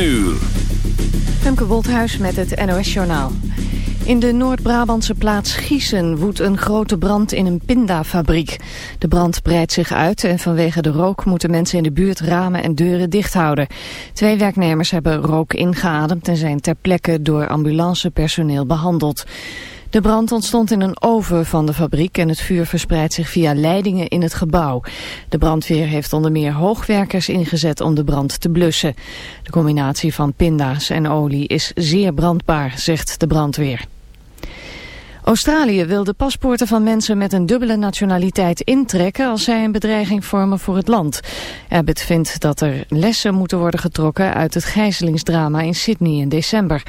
uur. Femke Wolthuis met het NOS-journaal. In de Noord-Brabantse plaats Giesen woedt een grote brand in een pindafabriek. De brand breidt zich uit en vanwege de rook moeten mensen in de buurt ramen en deuren dicht houden. Twee werknemers hebben rook ingeademd en zijn ter plekke door ambulancepersoneel behandeld. De brand ontstond in een oven van de fabriek en het vuur verspreidt zich via leidingen in het gebouw. De brandweer heeft onder meer hoogwerkers ingezet om de brand te blussen. De combinatie van pinda's en olie is zeer brandbaar, zegt de brandweer. Australië wil de paspoorten van mensen met een dubbele nationaliteit intrekken als zij een bedreiging vormen voor het land. Abbott vindt dat er lessen moeten worden getrokken uit het gijzelingsdrama in Sydney in december.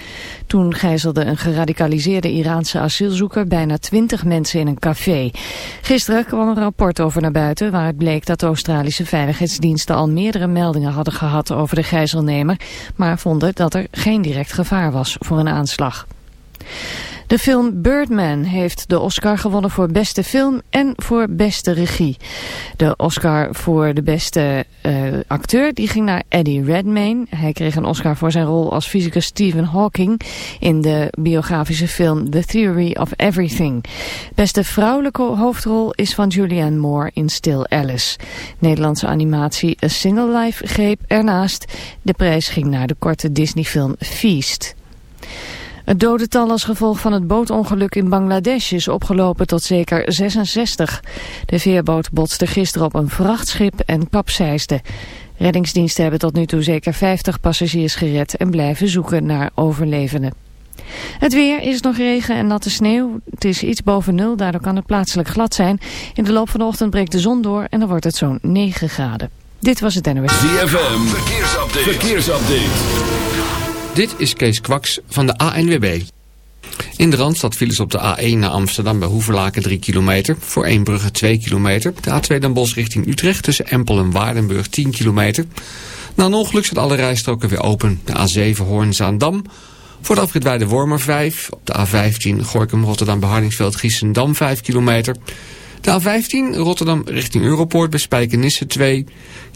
Toen gijzelde een geradicaliseerde Iraanse asielzoeker bijna twintig mensen in een café. Gisteren kwam een rapport over naar buiten waaruit bleek dat de Australische veiligheidsdiensten al meerdere meldingen hadden gehad over de gijzelnemer, maar vonden dat er geen direct gevaar was voor een aanslag. De film Birdman heeft de Oscar gewonnen voor beste film en voor beste regie. De Oscar voor de beste uh, acteur die ging naar Eddie Redmayne. Hij kreeg een Oscar voor zijn rol als fysicus Stephen Hawking in de biografische film The Theory of Everything. Beste vrouwelijke hoofdrol is van Julianne Moore in Still Alice. Nederlandse animatie A Single Life greep ernaast. De prijs ging naar de korte Disney film Feast. Het dodental als gevolg van het bootongeluk in Bangladesh is opgelopen tot zeker 66. De veerboot botste gisteren op een vrachtschip en kapseisde. Reddingsdiensten hebben tot nu toe zeker 50 passagiers gered en blijven zoeken naar overlevenden. Het weer is nog regen en natte sneeuw. Het is iets boven nul, daardoor kan het plaatselijk glad zijn. In de loop van de ochtend breekt de zon door en dan wordt het zo'n 9 graden. Dit was het NOS. ZFM, verkeersupdate. verkeersupdate. Dit is Kees Kwaks van de ANWB. In de Randstad vielen ze op de A1 naar Amsterdam bij Hoevelaken 3 kilometer. Voor Eembrugge 2 kilometer. De A2 Dan Bosch richting Utrecht tussen Empel en Waardenburg 10 kilometer. Na een ongeluk zijn alle rijstroken weer open. De A7 Hoorn-Zaandam. Voor de afrit Wormer 5. Op de A15 Gorkum Rotterdam Behardingsveld Giessendam 5 kilometer. De A15 Rotterdam richting Europoort bij Spijkenisse 2.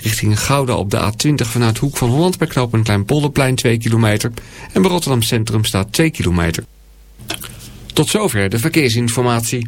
Richting Gouda op de A20 vanuit Hoek van Holland bij knooppunt Kleinpolderplein 2 kilometer. En bij Rotterdam Centrum staat 2 kilometer. Tot zover de verkeersinformatie.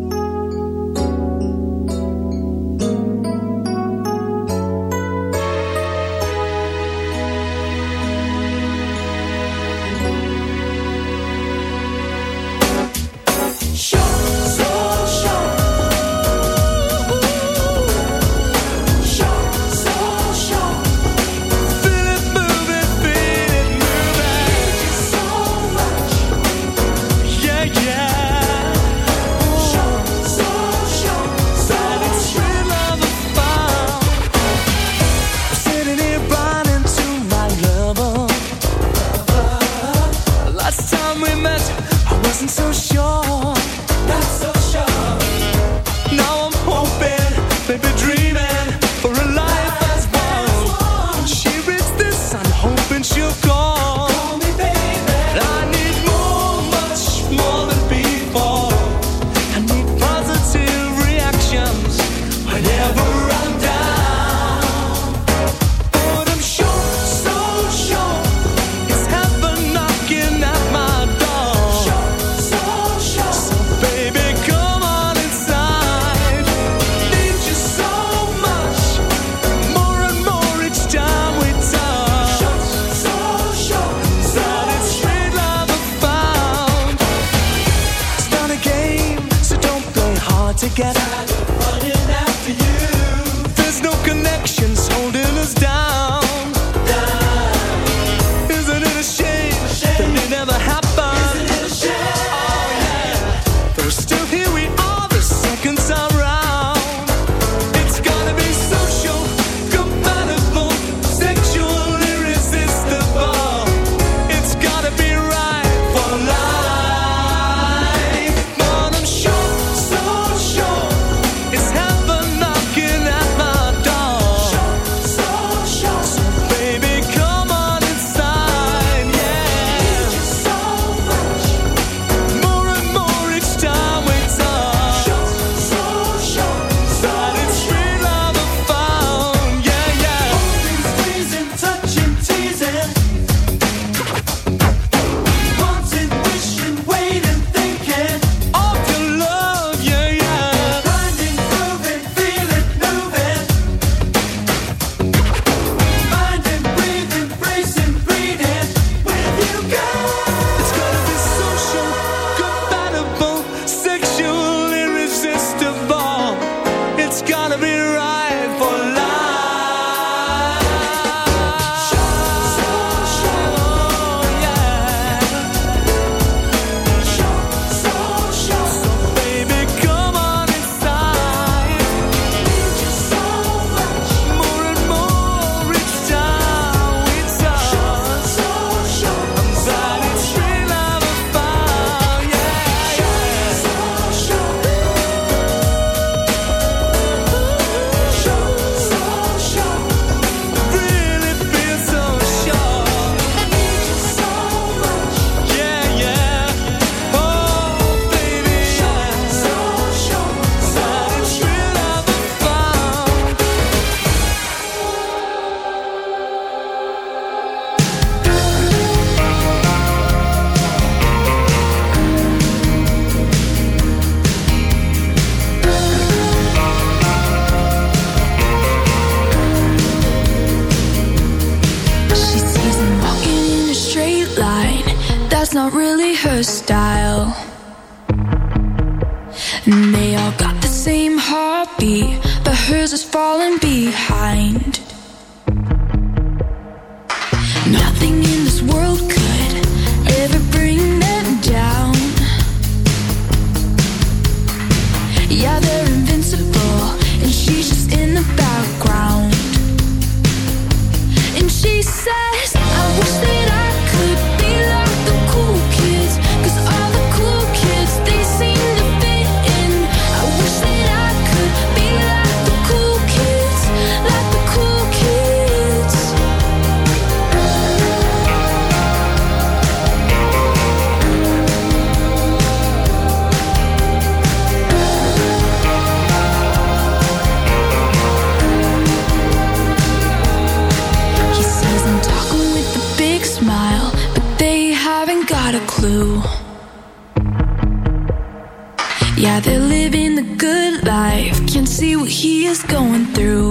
just going through.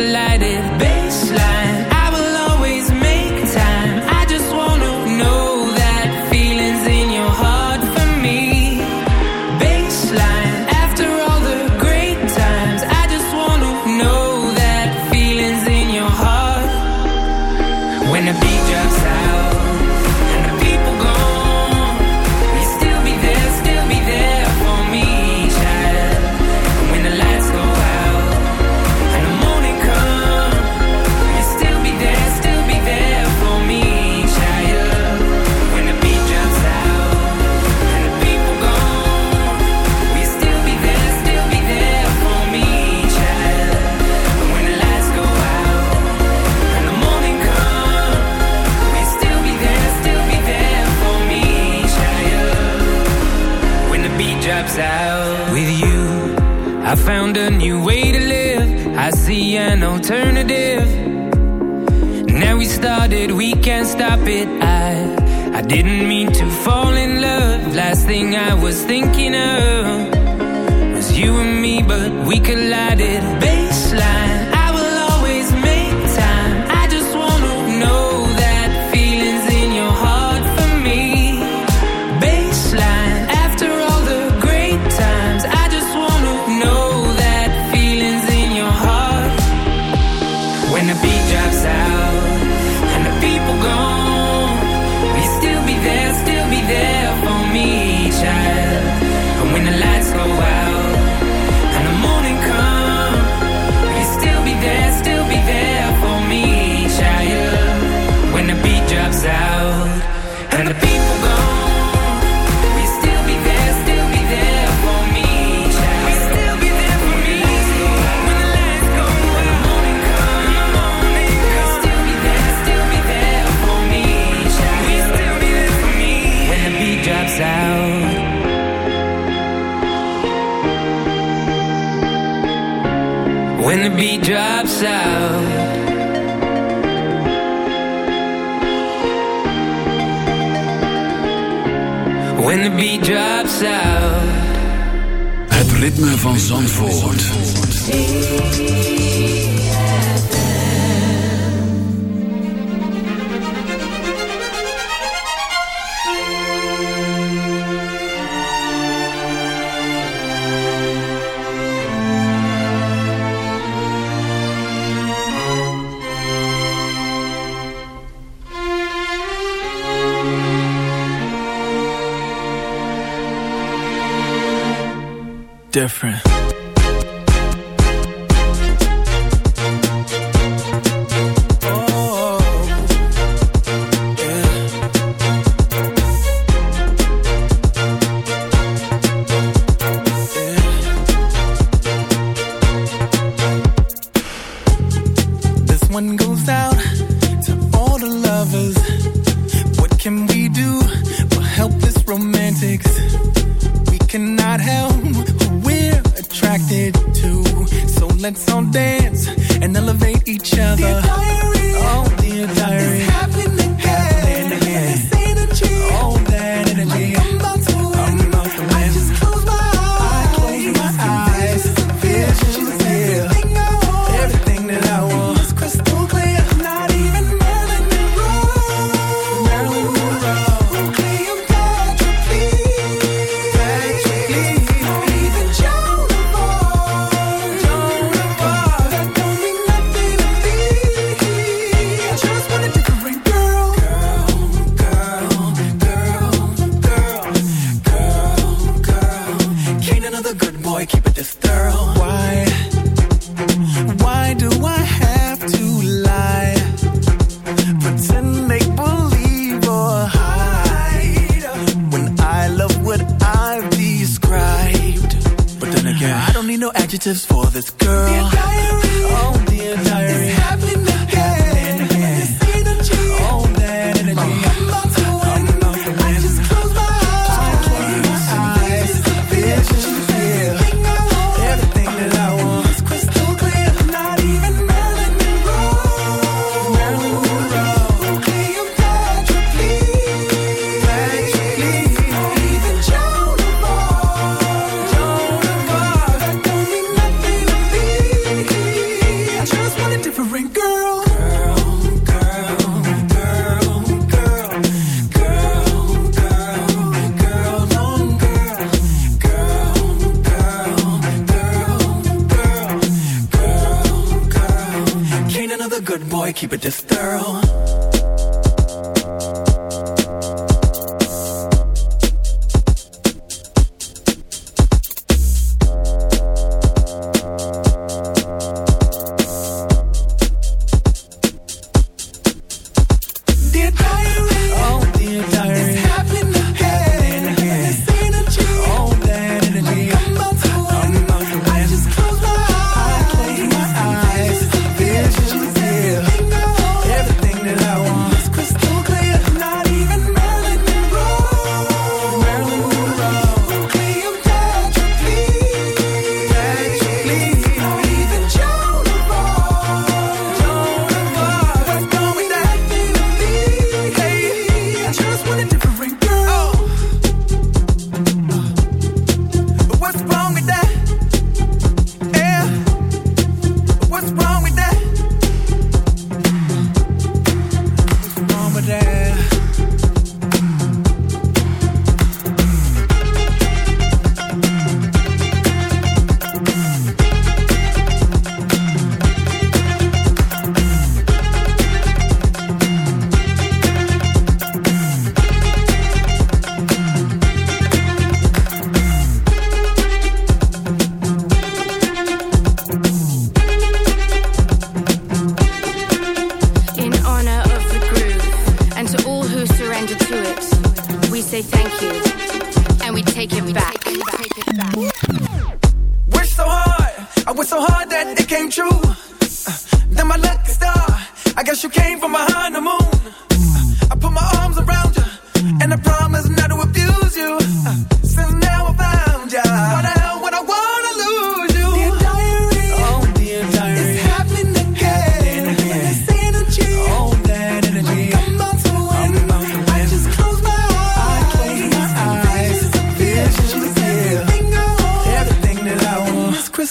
your life.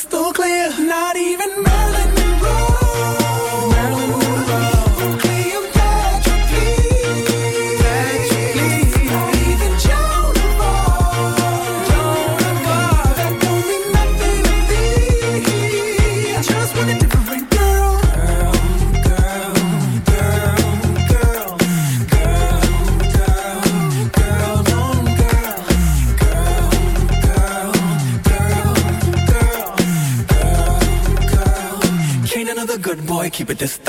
Crystal clear. Not even keep it this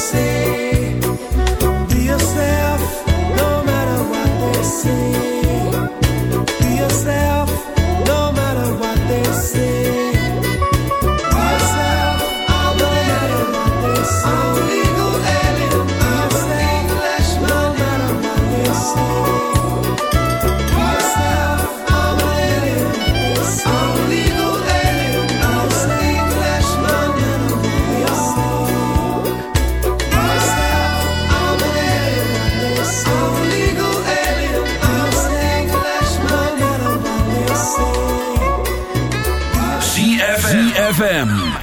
say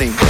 money.